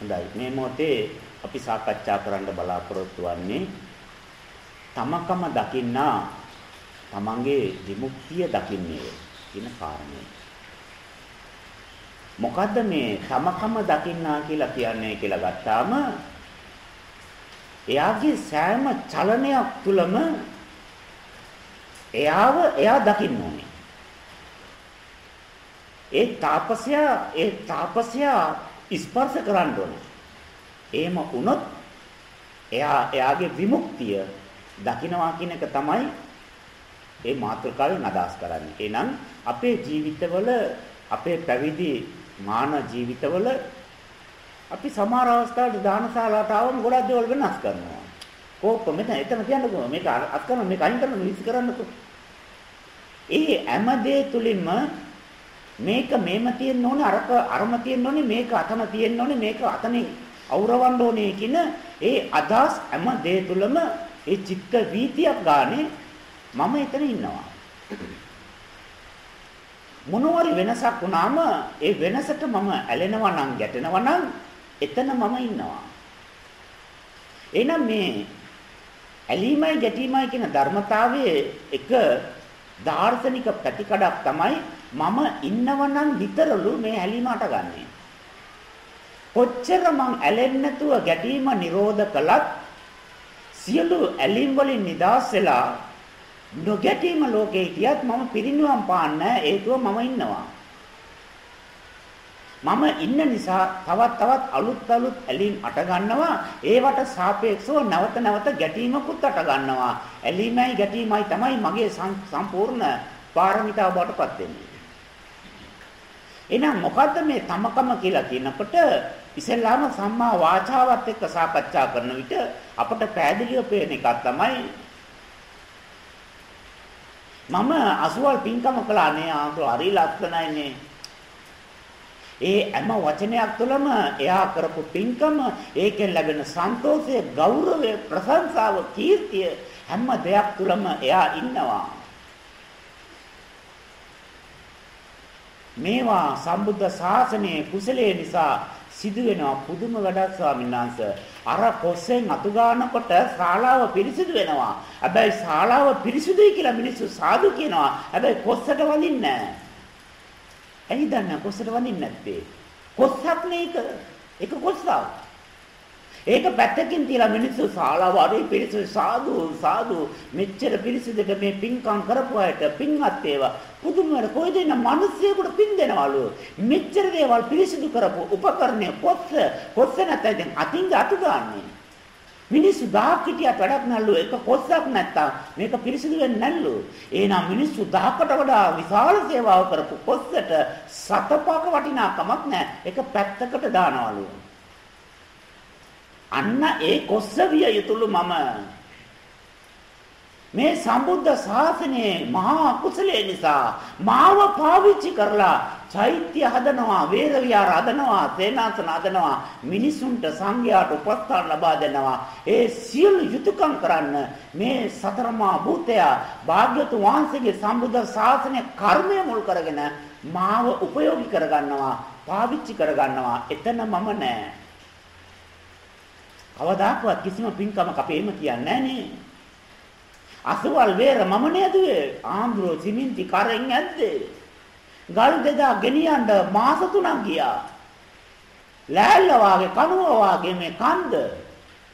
හොඳයි. මේ මොහොතේ අපි සාකච්ඡා කරන්න බලාපොරොත්තු වෙන්නේ තමකම දකින්නා තමන්ගේ විමුක්තිය දකින්නේ කියන කාරණේ. මොකද්ද මේ තමකම දකින්නා කියලා කියන්නේ කියලා ගත්තාම එයාගේ සෑම චලනයක් තුළම එයාව එයා දකින්න ඕනේ. ඒ තාපසයා ඒ තාපසයා ස්පර්ශ කරන්න ඕනේ. එහෙම වුණොත් එයා එයාගේ විමුක්තිය දකින්නවා කියන එක තමයි ඒ මාතෘකාවෙන් අදහස් කරන්නේ. එහෙනම් අපේ ජීවිතවල අපේ පැවිදි මාන ජීවිතවල අපි සමහර අවස්ථාවලට දානශාලාවට ආවම ගොඩක් දේවල් වෙනස් කරනවා. කෝප්ප මෙතන එතන තියන්නකෝ මේක අත් කරන මේක අයින් කරන විසි කරන්නකෝ. ඒ හැම දේ තුලින්ම මේක මේම තියෙන්න ඕනේ අරක අරම තියෙන්න ඕනේ මේක අතන තියෙන්න ඕනේ මේක අතනේ අවුරවන්න ඕනේ කියන ඒ අදහස් හැම දේ තුලම ඒ චිත්ත වීතියක් ගානේ මම එතන ඉන්නවා. මොනවාරි වෙනසක් වුණාම ඒ වෙනසට මම ඇලෙනවා නම් ගැටෙනවා නම් එතන මම ඉන්නවා. එහෙනම් මේ ඇලීමයි ගැටීමයි කියන ධර්මතාවයේ එක දාර්ශනික පැතිකඩක් තමයි මම ඉන්නවනම් විතරලු මේ ඇලීම අටගන්නේ. කොච්චර මං ඇලෙන්නේ නැතුව ගැටීම නිරෝධ කළත් සියලු ඇලීම් වලින් නිදහස් වෙලා නොගැටීම ලෝකේ කියත් මම පිරිනිවන් පාන්න හේතුව මම ඉන්නවා. මම ඉන්න නිසා තවත් තවත් අලුත් අලුත් ඇලීම් අට ගන්නවා. ඒවට සාපේක්ෂව නැවත නැවත ගැටීමකුත් අට ගන්නවා. ඇලීමයි ගැටීමයි තමයි මගේ සම්පූර්ණ පාරමිතාව බවටපත් වෙන්නේ. එහෙනම් මොකද්ද මේ තමකම කියලා කියනකොට ඉස්සෙල්ලාම සම්මා වාචාවත් එක්ක සාකච්ඡා කරන විට අපට පැහැදිලිව පේන එකක් තමයි මම අසුවල් පින්කම කළා නේ ආන්තෝ හරි ලස්සනයිනේ ඒ හැම වචනයක් තුළම එයා කරපු පින්කම ඒකෙන් ලැබෙන සන්තෝෂය ගෞරවය ප්‍රශංසාව කීර්තිය හැම දෙයක් තුළම එයා ඉන්නවා. මේවා සම්බුද්ධ ශාසනයේ කුසලයේ නිසා සිදුවෙනවා පුදුම වැඩක් ස්වාමීන් වහන්සේ. අර කොස්සෙන් අතු ගන්නකොට ශාලාව පිරිසිදු වෙනවා. හැබැයි ශාලාව පිරිසිදුයි කියලා මිනිස්සු සාදු කියනවා. හැබැයි කොස්සට වදින්නේ නැහැ. ඇයි දන්නේ කොස්සට වදින්නේ නැත්තේ? කොස්සක් නේක. ඒක කොස්සක්. ඒක පැත්තකින් තියලා මිනිස්සු ශාලාව අරේ පිරිසු සාදු සාදු මෙච්චර පිරිසිදුක මේ පින්කම් කරපු අයට පින්වත් ඒවා පුදුමවට කොයිද ඉන්න මිනිස්සුෙකුට පින් දෙනවලු මෙච්චර දේවල් පිරිසිදු කරපු උපකරණය කොස්ස කොස්ස නැත්නම් අතින් අතු ගන්නනේ මිනිස්සු 1000ක් හිටියට වැඩක් නැල්ලු එක කොස්සක් නැත්තම් මේක පිරිසිදු වෙන්නේ නැල්ලු. එහෙනම් මිනිස්සු 1000කට වඩා විශාල සේවාව කරපු කොස්සට සතපක වටිනාකමක් නැහැ. ඒක පැත්තකට දානවලු. අන්න ඒ කොස්ස විය යුතුලු මම. මේ සම්බුද්ධ ශාසනයේ මහා කුසලයේ නිසා මාව පාවිච්චි කරලා චෛත්‍ය හදනවා, වේර විහාර හදනවා, සේනාසන හදනවා, මිනිසුන්ට සංඝයාට උපස්ථාන ලබා දෙනවා. ඒ සියලු යුතුයකම් කරන්න මේ සතරමා භූතය භාග්‍යතුන් වහන්සේගේ සම්බුද්ධ ශාසනය කර්මය මුල් කරගෙන මාව උපයෝගී කරගන්නවා, පාවිච්චි කරගන්නවා. එතන මම නෑ. කවදාකවත් කිසිම පින්කමක් අපේ එහෙම කියන්නේ නෑනේ. අසවල් වේර මම නේදුවේ ආම්බ්‍රෝ සිමින්ති කරෙන් ඇද්දේ ගල් දෙදා ගෙනියන්න මාස තුනක් ගියා. ලෑල්ල වාගේ කනුව වාගේ මේ කන්ද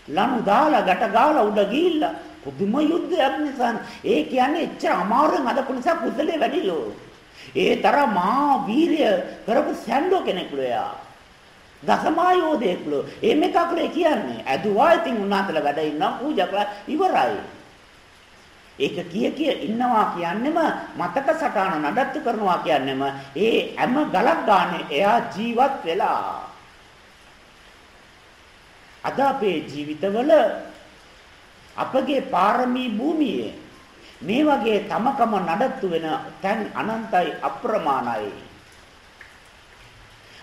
ලනු දාලා ගැට ගාලා උඩ ගිහිල්ලා පුදුම යුද්ධයක් නිසා ඒ කියන්නේ එච්චර අමාරුවෙන් අදපු නිසා කුසලේ වැඩිලෝ. ඒ තරම් මා වීරිය කරපු සැන්ඩෝ කෙනෙක්ලු එයා. දසමායෝධයෙක්ලු. ඒ මේකක්ලේ කියන්නේ. ඇදුවා ඉතින් උන්වහන්සේලා වැඩ ඉන්නවා පූජා කරලා ඉවරයි. ඒක කිය කිය ඉන්නවා කියන්නෙම මතක සටහන නඩත්තු කරනවා කියන්නෙම ඒ හැම ගලක් ගානේ එයා ජීවත් වෙලා. අද අපේ ජීවිතවල අපගේ පාරමී භූමියේ මේ වගේ තමකම නඩත්තු වෙන තැන් අනන්තයි අප්‍රමාණයි.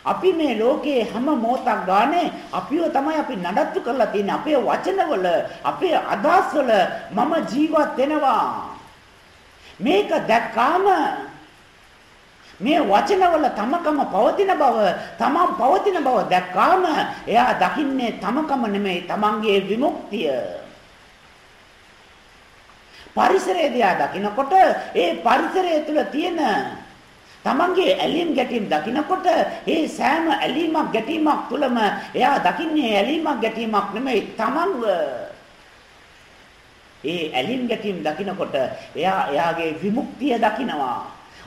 අපි මේ ලෝකයේ හැම මොහොතක් ගානේ අපිව තමයි අපි නඩත්තු කරලා තියෙන්නේ. අපේ වචනවල අපේ අදහස්වල මම ජීවත් වෙනවා. මේක දැක්කාම මේ වචනවල තමකම පවතින බව තමන් පවතින බව දැක්කාම එයා දකින්නේ තමකම නෙමෙයි තමන්ගේ විමුක්තිය. පරිසරය දිහා දකිනකොට ඒ පරිසරය තුල තියෙන තමන්ගේ ඇලීම් ගැටීම් දකිනකොට ඒ සෑම ඇලීමක් ගැටීමක් තුළම එයා දකින්නේ ඇලීමක් ගැටීමක් නෙමෙයි තමන්ව. ඒ ඇලීම් ගැටීම් දකිනකොට එයා එයාගේ විමුක්තිය දකිනවා.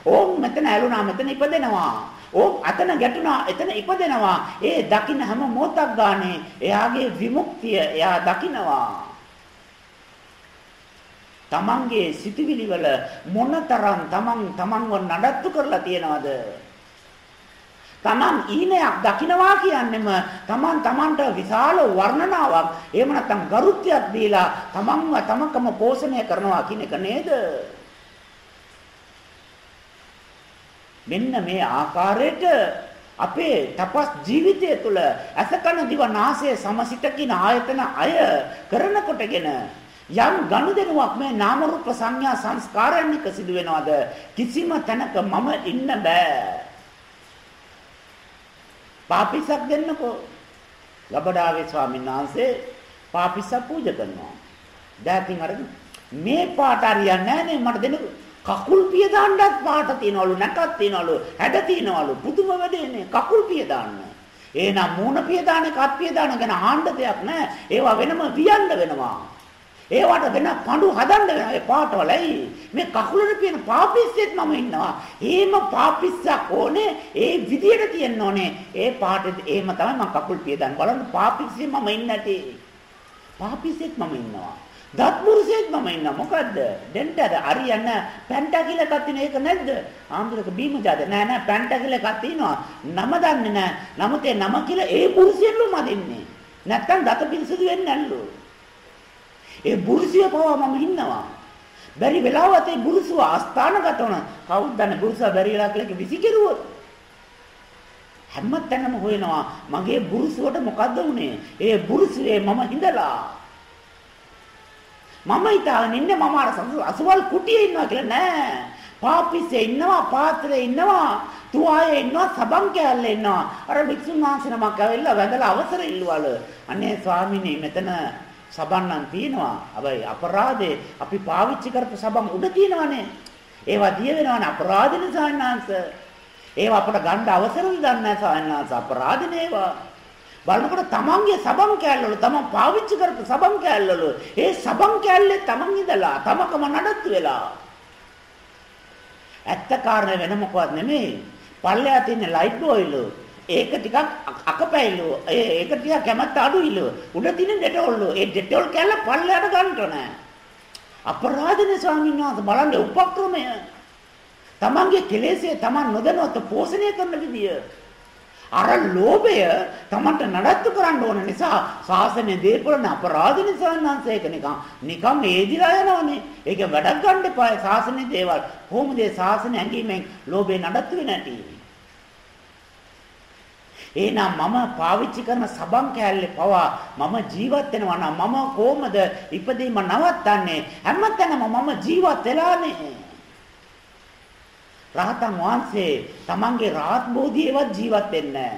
ඕම් මෙතන ඇලුනා මෙතන ඉපදෙනවා. ඕම් අතන ගැටුණා එතන ඉපදෙනවා. ඒ දකින්න හැම මොහොතක් ගානේ එයාගේ විමුක්තිය එයා දකිනවා. තමන්ගේ සිටිවිලි වල මොනතරම් තමන් තමන්ව නඩත්තු කරලා තියනවද? තමන් ඊනයක් දකින්නවා කියන්නෙම තමන් තමන්ට විශාල වර්ණනාවක් එහෙම නැත්නම් ගරුත්වයක් දීලා තමන්ව තමකම පෝෂණය කරනවා කියන එක නේද? මෙන්න මේ ආකාරයට අපේ තපස් ජීවිතය තුළ අසකන දිව නාසය සමසිත කින ආයතන අය කරනකොටගෙන යම් ගනුදෙනුවක් මේ නාම රූප සංඥා සංස්කාරයන් එක සිදු වෙනවද? කිසිම තැනක මම ඉන්න බෑ. පාපිසක් දෙන්නකෝ. ලබඩාවේ ස්වාමීන් වහන්සේ පාපිස පූජා කරනවා. දැන් අර මේ පාට හරියන්නේ නැහැ නේ මට දෙන්නකෝ කකුල් පිය දාන්නත් පාට තියනවලු නැකත් තියනවලු හැඩ තියනවලු පුදුම වැඩේනේ කකුල් පිය දාන්න. එහෙනම් මූණ පිය දාන කත් පිය දාන ගැන ආන්න දෙයක් නැහැ ඒවා වෙනම වියන්න වෙනවා. ඒවට වෙන පඳු හදන්න වෙනවා. ඒ පාටවලයි මේ කකුලේ පියන පාපිස්සෙත් මම ඉන්නවා. එහෙම පාපිස්සක් ඕනේ ඒ විදියට තියෙන්න ඕනේ. ඒ පාටේ එහෙම තමයි මම කකුල් පිය දාන්න බලන්න. පාපිස්සේ මම ඉන්නටි පාපිස්සෙත් මම ඉන්නවා. දත්මුරුසෙත් මම ඉන්න මොකද්ද? දෙන්නද අරියන්න පැන්ටා කියලා එකක් තියෙන ඒක නැද්ද? ආම්දුරක බීමජාද නෑ නෑ පැන්ටා කියලා එකක් තියෙනවා නම දන්නේ නෑ. නමුත් ඒ නම කියලා ඒ පුරුෂයෙන්ලු මදින්නේ. නැත්තම් දත පිරිසුදු වෙන්නේ නැල්ලු. ඒ පුරුෂය පවා මම ඉන්නවා බැරි වෙලාවත් ඒ පුරුෂව අස්ථානගත වුණ කවුද දන්නේ පුරුෂයා බැරි වෙලා කියලා විසිකිරුවොත් හැමතැනම හොයනවා මගේ පුරුෂුවට මොකද්ද උනේ ඒ පුරුෂයේ මම හිඳලා මම හිතාගෙන ඉන්නේ මම අර අසවල් කුටියේ ඉන්නවා කියලා නෑ. පාපිස්සේ ඉන්නවා, පාත්‍රයේ ඉන්නවා, තුවායේ ඉන්නවා, සබන් කෑල්ලේ ඉන්නවා. අර වික්ෂුන් වහන්සේ නමක් ඇවිල්ලා වැඳලා අවසර ඉල්ලුවලු. අනේ ස්වාමීනි මෙතන සබන් නම් තියෙනවා. හැබැයි අපරාධේ අපි පාවිච්චි කරපු සබන් උඩ තියෙනවනේ. ඒවා දිය වෙනවනේ අපරාධනේ සාන්නාංශ. ඒවා අපට ගන්න අවසරද දන්නේ නැහැ සාන්නාංශ අපරාධනේ ඒවා. බලනකොට තමන්ගේ සබම් කෑල්ලවල තමන් පාවිච්චි කරපු සබම් කෑල්ලවල ඒ සබම් කෑල්ලේ තමන් ඉඳලා තමකම නඩත්තු වෙලා ඇත්ත කාරණේ වෙන මොකවත් නෙමෙයි පල්ලෙහා තියෙන ලයිට් බෝයිලු ඒක ටිකක් අකපැයිලු ඒක ටිකක් කැමැත්ත අඩුයිලු උඩ තියෙන ඩෙටෝල්ලු ඒ ඩෙටෝල් කෑල්ල පල්ලෙහාට ගන්න ඕනේ අපරාධනේ ස්වාමීන් වහන්සේ බලන්න උපක්‍රමය තමන්ගේ කෙලෙසේ තමන් නොදැනුවත් පෝෂණය කරන විදිය අර ලෝභය තමන්ට නඩත්තු කරන්න ඕන නිසා ශාසනය දීපලන අපරාධ නිසා නැන්සේක නිකන් නිකන් ඒදිලා යනවනේ. ඒක වැඩක් ගන්න එපා ශාසනයේ දේවල්. කොහොමද ඒ ශාසනය ඇඟීමෙන් ලෝභය නඩත්තු වෙන්නේ නැටි? එහෙනම් මම පාවිච්චි කරන සබන් කෑල්ලේ පවා මම ජීවත් වෙනවා නම් මම කොහොමද ඉපදීම නවත්තන්නේ හැමතැනම මම ජීවත් වෙලානේ රහතන් වහන්සේ තමන්ගේ රාත් බෝධියේවත් ජීවත් වෙන්නේ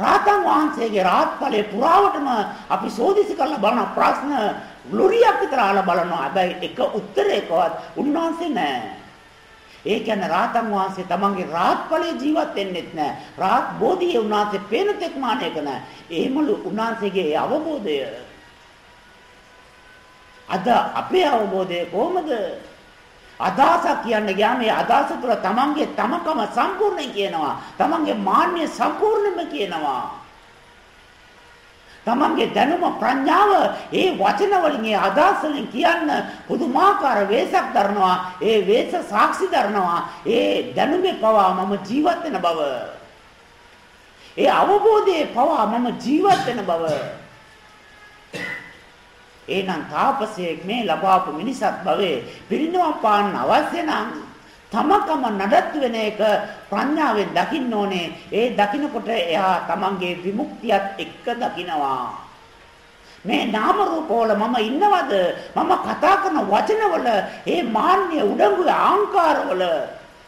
රහතන් වහන්සේගේ රාත් ඵලයේ පුරාවටම අපි සෝදිසි කරලා බලන ප්‍රශ්න ග්ලොරියක් විතර අහලා බලනවා. හැබැයි එක උත්තරයකවත් උන්වහන්සේ නැහැ. ඒ කියන්නේ රාතන් වහන්සේ තමන්ගේ රාත් ඵලයේ ජීවත් වෙන්නෙත් නැහැ. රාත් බෝධියේ උන්වහන්සේ පේන තෙක් මානයක නැහැ. එහෙමලු උන්වහන්සේගේ අවබෝධය අද අපේ අවබෝධය කොහොමද? අදහසක් කියන්න ගියාම මේ අදහස තුළ තමන්ගේ තමකම සම්පූර්ණ කියනවා. තමන්ගේ මාන්නය සම්පූර්ණම කියනවා. තමන්ගේ දැනුම ප්‍රඥාව ඒ වචන වලින් ඒ අදහස් වලින් කියන්න පුදුමාකාර වෙසක් දරනවා. ඒ වෙස සාක්ෂි දරනවා. ඒ දැනුමේ පවා මම ජීවත් වෙන බව. ඒ අවබෝධයේ පවා මම ජීවත් වෙන බව. එහෙනම් තාපසයෙක් මේ ලබාපු මිනිසත් භවයේ පිරිනවම් පාන්න අවශ්‍ය නම් තමකම නඩත්තු වෙන එක ප්‍රඥාවෙන් දකින්න ඕනේ. ඒ දකිනකොට එයා තමන්ගේ විමුක්තියත් එක්ක දකිනවා. මේ නාම රූපවල මම ඉන්නවද? මම කතා කරන වචනවල ඒ මාන්නය උඩඟුවේ ආංකාරවල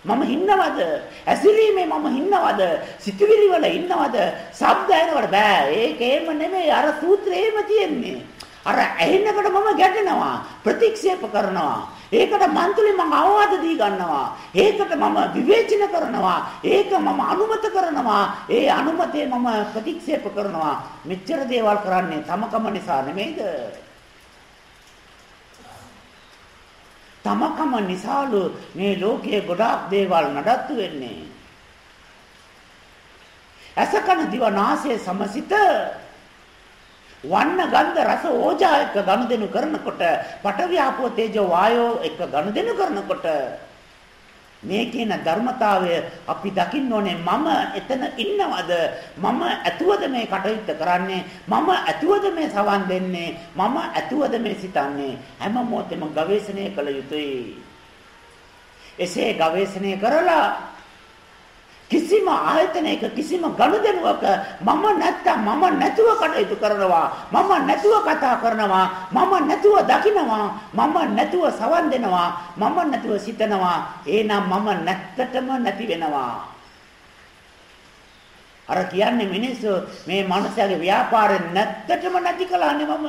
මම ඉන්නවද? ඇසිරීමේ මම ඉන්නවද? සිතුවිලි වල ඉන්නවද? ශබ්ද ඇහෙනවට බෑ. ඒකේම නෙමෙයි අර සූත්‍රේම තියෙන්නේ. අර ඇහෙනකොට මම ගැටෙනවා ප්‍රතික්ෂේප කරනවා ඒකට මන්තුලි මම අවවාද දී ගන්නවා. ඒකට මම විවේචන කරනවා. ඒක මම අනුමත කරනවා. ඒ අනුමතේ මම ප්‍රතික්ෂේප කරනවා. මෙච්චර දේවල් කරන්නේ තමකම නිසා නෙමෙයිද? තමකම නිසාලු මේ ලෝකයේ ගොඩාක් දේවල් නඩත්තු වෙන්නේ. අසකන දිව නාසය සමසිත වන්න ගන්ධ රස ඕජා එක ගනුදෙනු කරනකොට පඨවි ආපෝ තේජෝ වායෝ එක ගනුදෙනු කරනකොට මේ කියන ධර්මතාවය අපි දකින්න ඕනේ මම එතන ඉන්නවද? මම ඇතුවද මේ කටයුත්ත කරන්නේ? මම ඇතුවද මේ සවන් දෙන්නේ? මම ඇතුවද මේ සිතන්නේ? හැම මොහොතෙම ගවේෂණය කළ යුතුයි. එසේ ගවේෂණය කරලා කිසිම ආයතනයක කිසිම ගනුදෙනුවක මම නැත්තම් මම නැතුව කටයුතු කරනවා. මම නැතුව කතා කරනවා. මම නැතුව දකිනවා. මම නැතුව සවන් දෙනවා. මම නැතුව සිතනවා. එහෙනම් මම නැත්තටම නැති වෙනවා. අර කියන්නේ මිනිස්සු මේ මනුස්සයාගේ ව්‍යාපාරේ නැත්තටම නැති කළානේ මම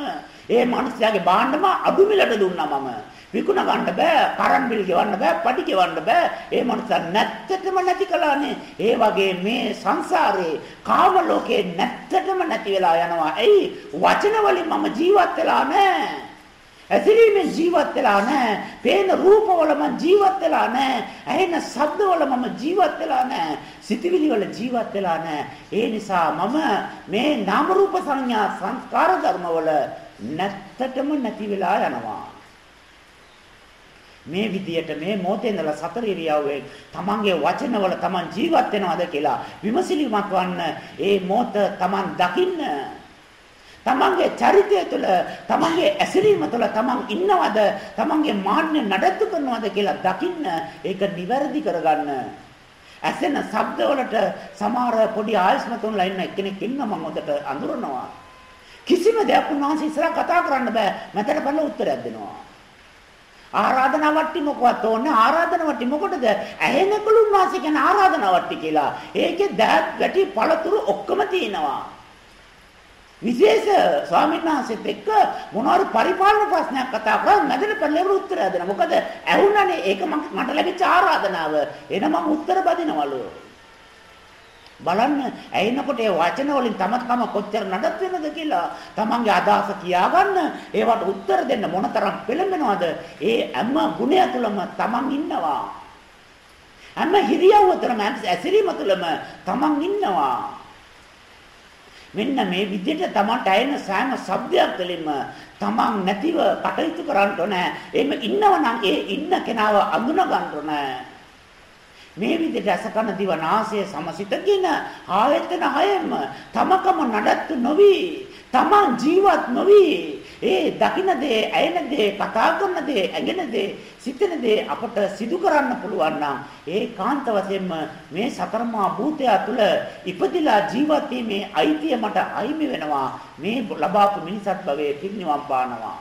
ඒ මනුස්සයාගේ භාණ්ඩම අඩු මිලට දුන්නා මම විකුණ ගන්න බෑ, කරන් බිල් ගෙවන්න බෑ, පඩි ගෙවන්න බෑ. ඒ මනුස්ස නැත්තටම නැති කළානේ. ඒ වගේ මේ සංසාරේ කාම ලෝකේ නැත්තටම නැති වෙලා යනවා. එයි වචන වලින් මම ජීවත් වෙලා නැහැ. ඇසිරීමෙන් ජීවත් වෙලා නැහැ. පේන රූපවල මම ජීවත් වෙලා නැහැ. ඇහෙන ශබ්දවල මම ජීවත් වෙලා නැහැ. සිතවිලි වල ජීවත් වෙලා නැහැ. ඒ නිසා මම මේ නාම රූප සංඥා සංස්කාර ධර්මවල නැත්තටම නැති වෙලා යනවා. මේ විදියට මේ මොහොතේ ඉඳලා සතර ඉරියව්වේ තමන්ගේ වචනවල තමන් ජීවත් වෙනවද කියලා විමසිලිමත් වන්න ඒ මොහොත තමන් දකින්න තමන්ගේ චරිතය තුළ තමන්ගේ ඇසිරීම තුළ තමන් ඉන්නවද? තමන්ගේ මාන්නය නඩත්තු කරනවද කියලා දකින්න ඒක නිවැරදි කරගන්න. ඇසෙන ශබ්ද වලට සමහර පොඩි ආයස්මතුන්ලා ඉන්න එක්කෙනෙක් ඉන්න මම හොදට අඳුරනවා. කිසිම දෙයක් උන්වහන්සේ ඉස්සරහ කතා කරන්න බෑ. මැදට බලලා උත්තරයක් දෙනවා. ආරාධනා වට්ටි මොකවත් ඕනේ ආරාධනා වට්ටි මොකටද? ඇහෙනකලුන් වාසිය කියන ආරාධනා වට්ටි කියලා. ඒකේ දහත් වැටි පළතුරු ඔක්කොම තියෙනවා. විශේෂ ස්වාමීන් වහන්සේත් එක්ක මොනවාරි පරිපාලන ප්‍රශ්නයක් කතා කරා මැදට පල්ලෙවරු උත්තර දෙනවා මොකද ඇහුණානේ ඒක මට ලැබිච්ච ආරාධනාව. එන මම උත්තර බදිනවලු. බලන්න ඇයිනකොට ඒ වචන වලින් තම තම කොච්චර නඩත් වෙනද කියලා තමන්ගේ අදහස කියාගන්න. ඒවට උත්තර දෙන්න මොනතරම් පෙළඹෙනවද? ඒ හැම ගුණය තුළම තමන් ඉන්නවා. හැම හිරියව්ව තුළම ඇසිරීම තුළම තමන් ඉන්නවා. මෙන්න මේ විදිහට තමන්ට ඇයෙන සෑම શબ્දයක් තුළින්ම තමන් නැතිව කටයුතු කරන්න ඕනේ. එහෙම ඉන්නවනම් ඒ ඉන්න කෙනාව අඳුන ගන්න ඕනේ. මේ විදිහට අසකන දිව නාසය සමසිතගෙන ආයතන හයෙම තමකම නඩත්තු නොවි තමන් ජීවත් නොවි. ඒ දකින්න දේ ඇයෙන දේ කතා කරන දේ ඇගෙන දේ සිතන දේ අපට සිදු කරන්න පුළුවන් නම් ඒ කාන්ත වශයෙන්ම මේ සතරමා භූතය තුළ ඉපදිලා ජීවත් වීමේ අයිතිය මට අයිමි වෙනවා. මේ ලබාපු මිනිසත් භවයේ පිරිනිවන් පානවා.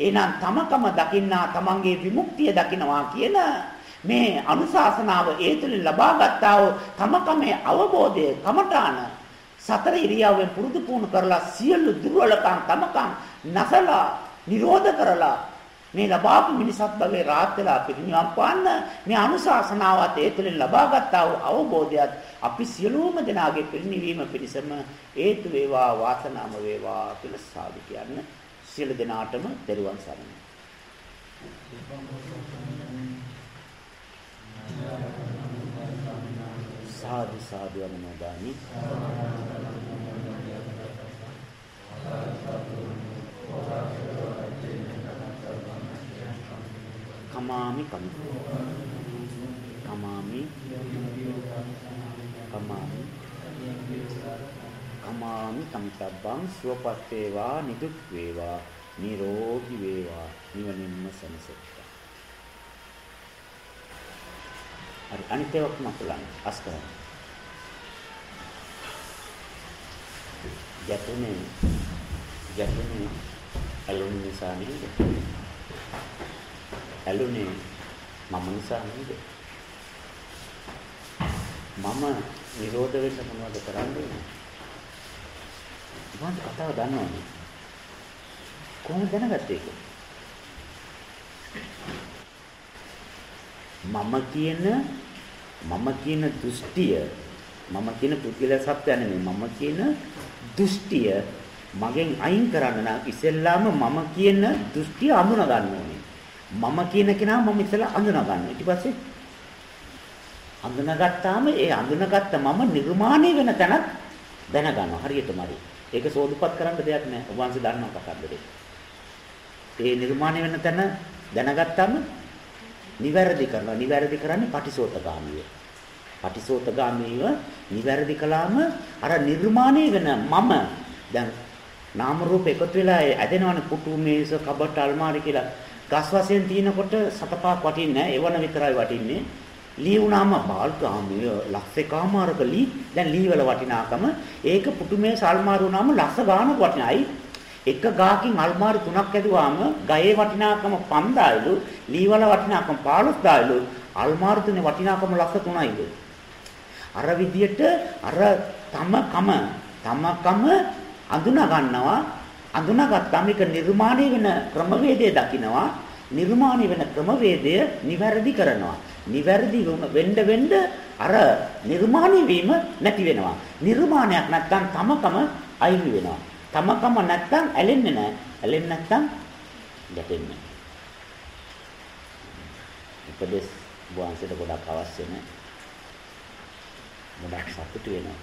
එහෙනම් තමකම දකින්නා තමන්ගේ විමුක්තිය දකින්නවා කියන මේ අනුශාසනාව ඒ තුළින් ලබා ගත්තා වූ තමකමේ අවබෝධය කමඨාන සතර ඉරියව්වෙන් පුරුදු පුහුණු කරලා සියලු දුර්වලකම් තමකම් නැසලා නිරෝධ කරලා මේ ලබාපු මිනිසත් භවයේ රාත් වෙලා පිරිනිවන් පාන්න මේ අනුශාසනාවත් ඒ තුළින් ලබා ගත්තා වූ අවබෝධයත් අපි සියලුම දෙනාගේ පිරිනිවීම පිණිසම හේතු වේවා වාසනාම වේවා කියලා සාදු කියන්න සියලු දෙනාටම දරුවන් සරණයි. සාදු සාදු අනුමෝදානි කමාමි කම. කමාමි. කමාමි. කමාමි කමිතබ්බං සුවපත් වේවා නිදුක් වේවා. නිරෝගී වේවා. නිවනින්ම සනසෙත්වා. හරි අනිත් ඒවා ඔක්කොම අපලන්න අස් කරන්න. ගැටුනේ ගැටුනේ ඇලුනේ නිසා නේද? ඇලුනේ මම නිසා නේද? මම නිරෝධ වෙන්න මොනවද කරන්නේ? මම කතාව දන්නවනේ. කොහොමද දැනගත්තේ ඒක? මම කියන මම කියන දෘෂ්ටිය මම කියන පුද්ගල සත්‍ය නෙමෙයි මම කියන දෘෂ්ටිය මගෙන් අයින් කරන්න නම් ඉස්සෙල්ලාම මම කියන දෘෂ්ටිය අඳුන ගන්න ඕනේ. මම කියන කෙනා මම ඉස්සෙල්ලා අඳුන ගන්නවා. ඊට පස්සේ අඳුනගත්තාම ඒ අඳුනගත්ත මම නිර්මාණය වෙන තැනත් දැනගන්නවා. හරියටම හරි. ඒක සෝදුපත් කරන්න දෙයක් නෑ. ඔබ වහන්සේ දන්නවා කතාන්දරේ. ඒ නිර්මාණය වෙන තැන දැනගත්තාම නිවැරදි කරනවා. නිවැරදි කරන්නේ පටිසෝතගාමීව. පටිසෝතගාමීව නිවැරදි කළාම අර නිර්මාණය වෙන මම දැන් නාම රූප එකතු වෙලා ඇදෙනවනේ කුටු මේස කබඩ අල්මාරි කියලා. ගස් වශයෙන් තිනකොට සතපාක් වටින්නේ නැහැ. ඒවන විතරයි වටින්නේ. ලී වුණාම බාල්කාමිය ලක්ෂේකාමාරක ලී. දැන් ලී වල වටිනාකම. ඒක පුටුමේ සල්මාරු වුණාම ලක්ෂ ගානක් වටිනයි. එක ගාකින් අල්මාරි තුනක් ඇදුවාම ගයේ වටිනාකම 5000යිලු ලී වල වටිනාකම 15000යිලු අල්මාරි තුනේ වටිනාකම ලක්ෂ 3යිලු අර විදියට අර තම කම තම කම අඳුනා ගන්නවා අඳුනාගත්තාම ඒක නිර්මාණය වෙන ක්‍රමවේදය දකිනවා නිර්මාණය වෙන ක්‍රමවේදය නිවැරදි කරනවා නිවැරදි වෙන්න වෙන්න අර නිර්මාණය වීම නැති වෙනවා. නිර්මාණයක් නැත්තම් තමකම අයිමි වෙනවා. තමකම නැත්තම් ඇලෙන්නේ නැහැ. ඇලෙන්නේ නැත්තම් ගැටෙන්නේ. උපදේශ වහන්සේට ගොඩක් අවශ්‍ය නැහැ. ගොඩක් සතුටු වෙනවා.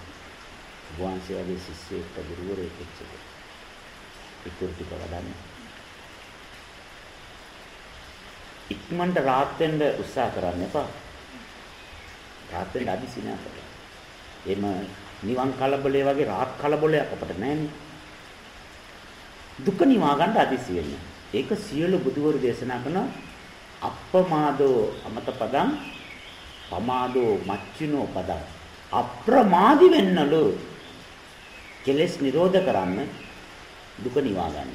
වහන්සේ වගේ ශිෂ්‍යයෙක්ට ගුරුවරයෙක් එක්ක. ඒක ටික වඩන්න. ඉක්මනට rahat වෙන්න උත්සාහ කරන්න එපා. rahat වෙන්න අදිසි නෑ අපට. එහෙම නිවන් කලබලේ වගේ rahat කලබලයක් අපට නෑනේ. දුක නිවා ගන්න අදිසි වෙන්න. ඒක සියලු බුදුවරු දේශනා කරන අප්පමාදෝ අමත පදං පමාදෝ මච්චිනෝ පදං අප්‍රමාදි වෙන්නලු කෙලස් නිරෝධ කරන්න දුක නිවා ගන්න.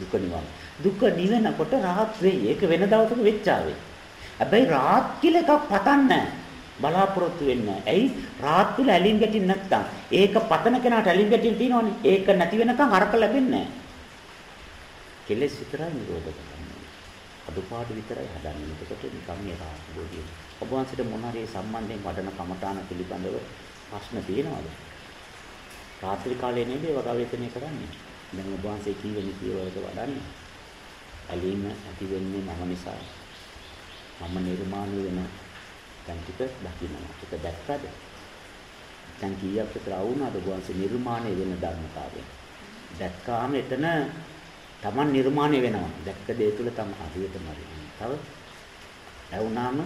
දුක නිවා ගන්න. දුක නිවෙනකොට rahat වෙයි. ඒක වෙන දවසක වෙච්චාවේ. හැබැයි rahat කියලා එකක් පතන්නේ බලාපොරොත්තු වෙන්නේ. ඇයි? rahat තුල ඇලින් ගැටින් නැත්තම්. ඒක පතන කෙනාට ඇලින් ගැටින් තියෙනවනේ. ඒක නැති වෙනකන් අරක ලැබෙන්නේ නැහැ. කෙලෙස් විතරයි නිරෝධ කරන්නේ. අදුපාඩු විතරයි හදන්නේ. එතකොට නිකම් මේ rahat බෝධිය. ඔබ වහන්සේට මොන හරි සම්බන්ධයෙන් වඩන කමඨාන පිළිබඳව ප්‍රශ්න තියෙනවද? රාත්‍රී කාලේ නේද ඒව ගවේෂණය කරන්නේ. දැන් ඔබ වහන්සේ කීවෙනි කීවලක වඩන්නේ. ඇලීම ඇති වෙන්නේ මම නිසා. මම නිර්මාණය වෙන දැන් ටික දකින්නවා. ටික දැක්කද? දැන් කීයක් විතර වුණාද ගෝවන්සේ නිර්මාණය වෙන ධර්මතාවය. දැක්කාම එතන Taman නිර්මාණය වෙනවා. දැක්ක දේ තුල තම හරියටම හරියනවා. තව ඇවුනාම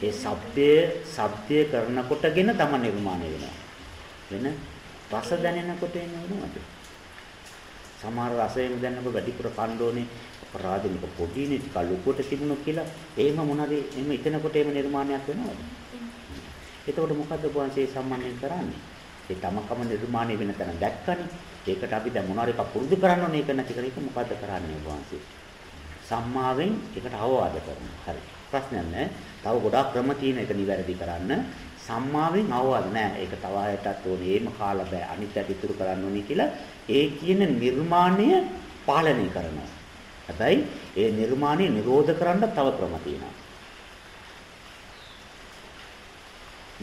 ඒ ශබ්දයේ ශබ්දය කරනකොටගෙන Taman නිර්මාණය වෙනවා. වෙන රස දැනෙනකොට එන්නේ මොනවද? සමහර රසයෙන් දැනනකොට වැඩිපුර කණ්ඩෝනේ අපරාධනික පොඩිනේ ටික ලොකුවට තිබුණොත් කියලා එහෙම මොනවාරි එහෙම ඉතනකොට එහෙම නිර්මාණයක් වෙනවද? එතකොට මොකද්ද වහන්සේ සම්මානයෙන් කරන්නේ? ඒ තමකම නිර්මාණය වෙන තැන දැක්කනේ. ඒකට අපි දැන් මොනවාරි එකක් පුරුදු කරන්න ඕනේ ඒක නැති කර එක මොකද්ද කරන්නේ වහන්සේ? සම්මාවෙන් ඒකට අවවාද කරනවා. හරි. ප්‍රශ්නයක් නැහැ. තව ගොඩාක් ක්‍රම තියෙන එක නිවැරදි කරන්න. සම්මාවෙන් අවවාද නැහැ. ඒක තව ආයතත් ඕනේ. ඒම කාලා බෑ. අනිත් ඇට ඉතුරු කරන්න ඕනේ කියලා ඒ කියන නිර්මාණය පාලනය කරනවා. හැබැයි ඒ නිර්මාණය නිරෝධ කරන්න තව ක්‍රම තියෙනවා.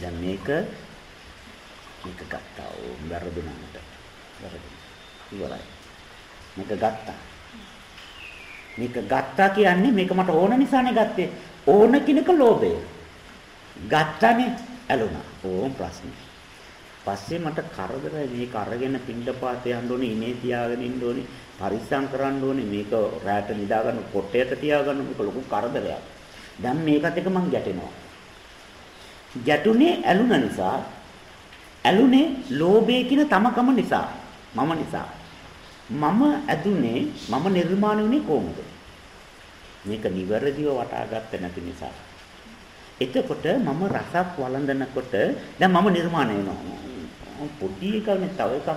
දැන් මේක මේක ගත්තා ඕ වැරදුනකට. වැරදුනා. ඉවරයි. මේක ගත්තා. මේක ගත්තා කියන්නේ මේක මට ඕන නිසානේ ගත්තේ. ඕන කිනක ලෝභය. ගත්තානේ ඇලුනා. ඕම් ප්‍රශ්නේ. පස්සේ මට කරදරයි මේක අරගෙන පින්ඩපාත යන්න ඕනේ ඉනේ තියාගෙන ඉන්න ඕනේ පරිස්සම් කරන්න ඕනේ මේක රැට නිදා ගන්න පොට්ටයට තියාගන්න මේක ලොකු කරදරයක් දැන් මේකත් එක මං ගැටෙනවා ගැටුනේ ඇලුන නිසා ඇලුනේ ලෝභය කියන තමකම නිසා මම නිසා. මම ඇදුනේ මම නිර්මාණය වුණේ කොහොමද? මේක නිවැරදිව වටාගත්තේ නැති නිසා. එතකොට මම රසක් වළඳනකොට දැන් මම නිර්මාණය වෙනවා. පොඩි එකනේ තව එකක්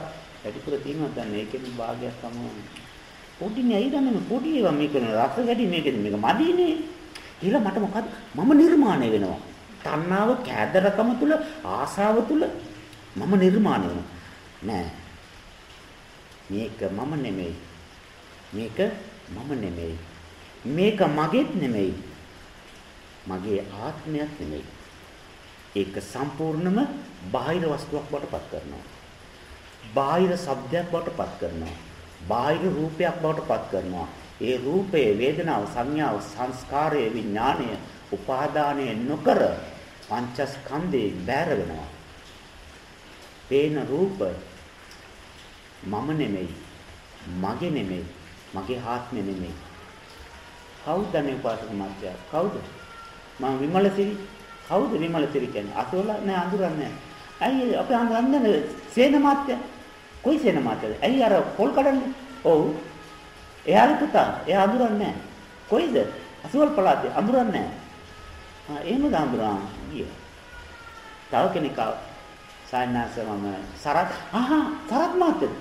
වැඩිපුර තියෙනවා. දැන් මේකෙන් භාගයක් තමයි. පොඩිනේ ඇයි දැන් මේ පොඩි ඒවා මේක රස වැඩි මේකෙන් මේක මදිනේ කියලා මට මොකද මම නිර්මාණය වෙනවා. තණ්හාව කෑදරකම තුල ආසාව තුල මම නිර්මාණය වෙනවා. නෑ. මේක මම නෙමෙයි. මේක මම නෙමෙයි. මේක මගේත් නෙමෙයි. මගේ ආත්මයක් නෙමෙයි. ඒක සම්පූර්ණම බාහිර වස්තුවක් බවට පත් කරනවා. බාහිර શબ્දයක් බවට පත් කරනවා. බාහිර රූපයක් බවට පත් කරනවා. ඒ රූපයේ වේදනාව සංඥාව සංස්කාරයේ විඥාණය උපාදානය නොකර පංචස්කන්ධේ බැර වෙනවා. පේන රූප මම නෙමෙයි මගේ නෙමෙයි මගේ ආත්මෙ නෙමෙයි. කවුද මේ උපාසක මාත්‍යා කවුද? මම විමලසිරි කවුද විමලසිරි කියන්නේ? අතෝල නෑ අඳුරන්නේ ඇයි අපි අඳුරන්නේ සේන මාත්‍යා කොයි සේන මාත්‍යාද ඇයි අර පොල් කඩන්නේ? ඔව්. එයාගේ පුතා. එයා අඳුරන්නේ කොයිද? අසවල් පළාතේ අඳුරන්නේ ආ එහෙමද අඳුරා? ගිය. තව කෙනෙක් සායනාස මම සරත් ආහා සරත් මාත්‍යා.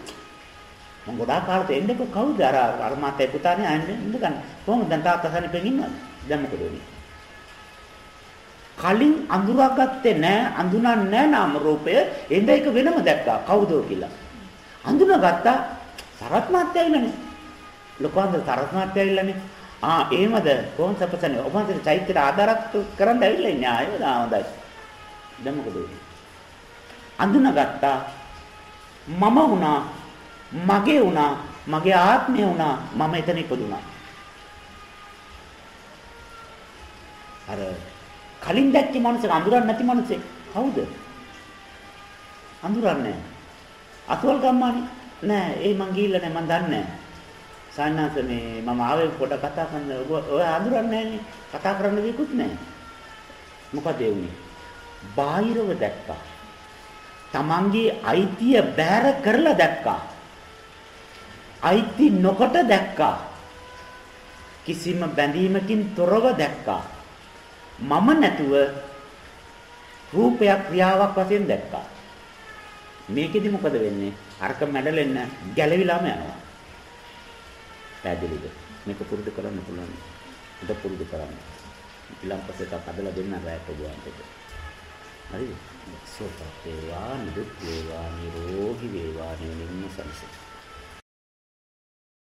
මම ගොඩාක් කාලෙට එන්නකො කවුද? අර අර මාතේ පුතානේ ආන්නේ ඉන්න ගන්න. කොහොමද? දැන් තාත්තා සනිපෙන් ඉන්නවද? දැන් මොකද වෙන්නේ? කලින් අඳුරාගත්තේ නැහැ අඳුනන්නේ නැහැ නාම රූපය. එඳ එක වෙනම දැක්කා. කවුද කියලා. අඳුනගත්තා. සරත් මාත්‍ය ඇවිල්ලානේ. ලොකෝන්ද සරත් මාත්‍ය ඇවිල්ලානේ. ආ එහෙමද? කොහොමද සපසන්නේ ඔබ හන්දේ චෛත්‍යයට ආධාරක් කරන්න ඇවිල්ලා ඉන්නේ. ආයෙ හොඳයි. දැන් මොකද වෙන්නේ? අඳුනගත්තා. මම වුණා මගේ වුණා මගේ ආත්මය වුණා මම එතන ඉපදුණා. අර කලින් දැක්ක මනුස්සය අඳුරන්නේ නැති මනුස්සය. කවුද? අඳුරන්නේ අසවල් ගම්මානේ? නෑ ඒ මං ගිහිල්ලා නෑ මං දන්නේ සාන්නාස මේ මම ආවේ පොඩ කතා කරන්න. ඔය අඳුරන්නේ නෑනේ කතා කරන්න දෙයක්වත් නෑ මොකද ඒ උනේ බාහිරව දැක්කා. තමන්ගේ අයිතිය බෑර කරලා දැක්කා අයිති නොකොට දැක්කා. කිසිම බැඳීමකින් තොරව දැක්කා. මම නැතුව රූපයක් ක්‍රියාවක් වශයෙන් දැක්කා. මේකෙදි මොකද වෙන්නේ? අරක මැඩලෙන්න ගැලවිලාම යනවා. පැහැදිලිද? මේක පුරුදු කරන්න පුළුවන්. උද පුරුදු කරන්න. ඊළඟට අපදලා දෙන්න රැට ගුවන්ට. හරිද? සෝපත් වේවා නිරුත් වේවා නිරෝගී වේවා නිවනින්ම සනසෙයි.